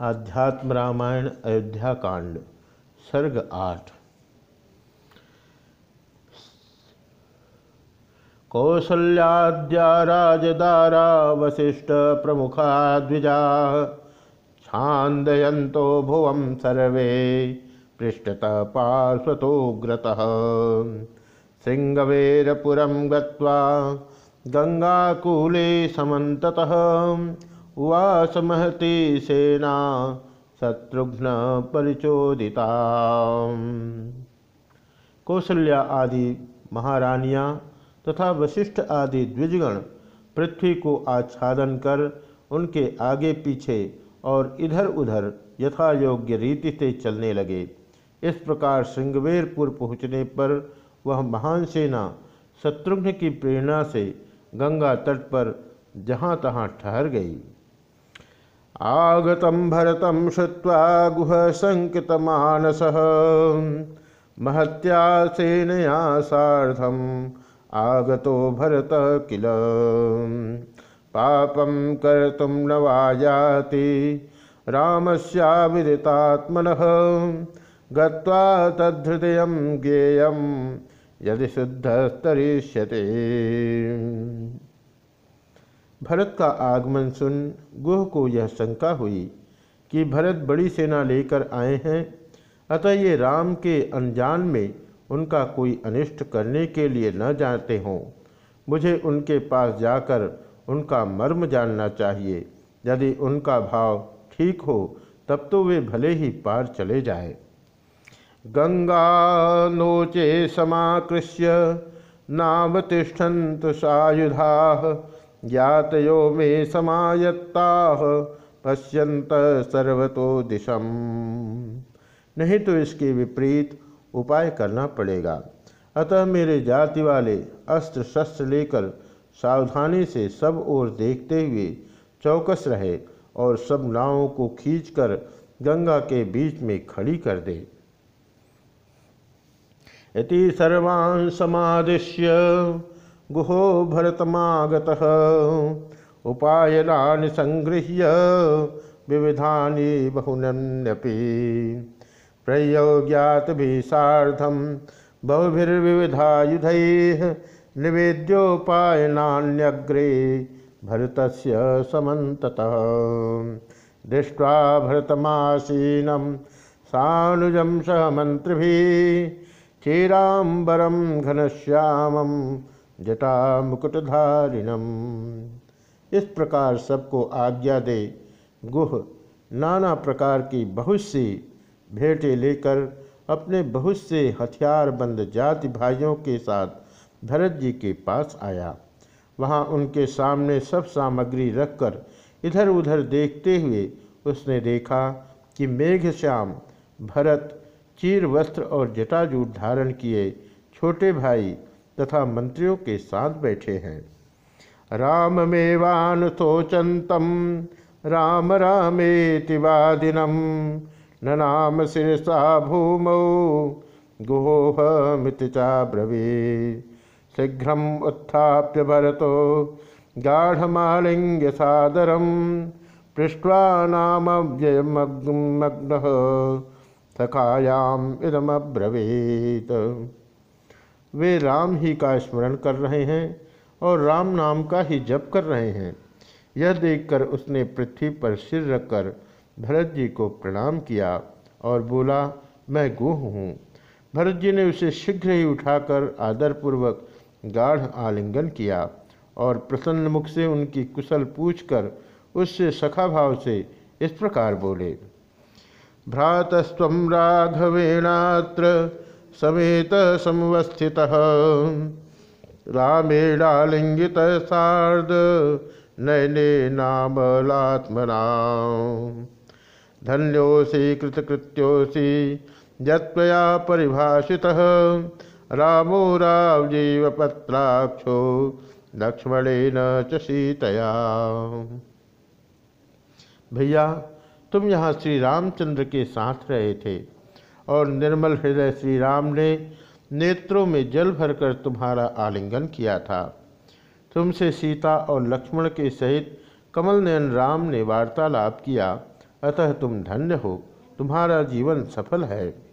आध्यात्म रामायण, अयोध्या कांड, सर्ग आठ। कौसल्याद्या राजदारा वसिष्ठ प्रमुखा द्विजा छांदयंतो भुवं सर्वे, पृष्ठत पार्श्वतोग्रतः सिंहवेरपुरं गत्वा गंगाकूले समन्ततः। उवास महती सेना शत्रुघ्न परिचोदिता। कौशल्या आदि महारानियाँ तथा वशिष्ठ आदि द्विजगण पृथ्वी को आच्छादन कर उनके आगे पीछे और इधर उधर यथा योग्य रीति से चलने लगे। इस प्रकार श्रृंगवेरपुर पहुँचने पर वह महान सेना शत्रुघ्न की प्रेरणा से गंगा तट पर जहाँ तहाँ ठहर गई। आगतम भरतम श्रुवा गुह संकितमानस महत्या सेनया साधम आगतो भरत किल। पापम कर्तुम न वायाति रामस्याविदितात्मन। गत्वा तद्धृदय ज्ञेयम यदि शुद्धस्तरिष्यते। भरत का आगमन सुन गुह को यह शंका हुई कि भरत बड़ी सेना लेकर आए हैं, अतः ये राम के अनजान में उनका कोई अनिष्ट करने के लिए न जाते हों। मुझे उनके पास जाकर उनका मर्म जानना चाहिए। यदि उनका भाव ठीक हो, तब तो वे भले ही पार चले जाए। गंगा नोचे समाकृष्य नावतिष्ठन्त सायुधा ज्ञातयो मे समायत्ता पश्यंत सर्वतो दिशम। नहीं तो इसके विपरीत उपाय करना पड़ेगा। अतः मेरे जाति वाले अस्त्र शस्त्र लेकर सावधानी से सब ओर देखते हुए चौकस रहे और सब नावों को खींचकर गंगा के बीच में खड़ी कर दे। इति सर्वान् समादिश्य। गुहो भरतमागतः। उपायनानि संगृह्य विविधानि बहुनन्यपि। प्रयोग्यातभिः सार्धं बहुभिर्विविधायुधैः निवेद्योपायनान्यग्रे भरतस्य समन्ततः। दृष्ट्वा भरतमासीनं सानुजं सह मन्त्रिभिः क्षीराम्बरं घनश्यामं जटा मुकुटधारिणम इस प्रकार सबको आज्ञा दे, गुह नाना प्रकार की बहुत सी भेंटें लेकर अपने बहुत से हथियारबंद जाति भाइयों के साथ भरत जी के पास आया। वहाँ उनके सामने सब सामग्री रखकर इधर उधर देखते हुए उसने देखा कि मेघश्याम, भरत चीर वस्त्र और जटाजूट धारण किए छोटे भाई तथा मंत्रियों के साथ बैठे हैं। राममेवानुशोचन्तम राम रामेति वादिनम न नाम शिरसा भूमौ, गुहोहमित चाब्रवी शीघ्र उत्थाप्य भरतो गाढ़मालिंग्य सादरम पृष्ठवा नामव्ययमग्न सखायाम इदमब्रवीत। वे राम ही का स्मरण कर रहे हैं और राम नाम का ही जप कर रहे हैं। यह देखकर उसने पृथ्वी पर सिर रखकर भरत जी को प्रणाम किया और बोला, मैं गुह हूँ। भरत जी ने उसे शीघ्र ही उठाकर आदरपूर्वक गाढ़ आलिंगन किया और प्रसन्न मुख से उनकी कुशल पूछकर उससे सखा भाव से इस प्रकार बोले भ्रातस्व राघवेणात्र समेत समवस्थित। रामेणालिंगित सार्ध, नयने नामलात्मना धन्योसी कृतकृत्योसी यत्वया परिभाषितः। रामो रावजीवपत्राक्षो लक्ष्मणेन च सीतया। भैया, तुम यहाँ श्री रामचंद्र के साथ रहे थे। और निर्मल हृदय श्री राम ने नेत्रों में जल भरकर तुम्हारा आलिंगन किया था। तुमसे सीता और लक्ष्मण के सहित कमल नयन राम ने वार्तालाप किया। अतः तुम धन्य हो। तुम्हारा जीवन सफल है।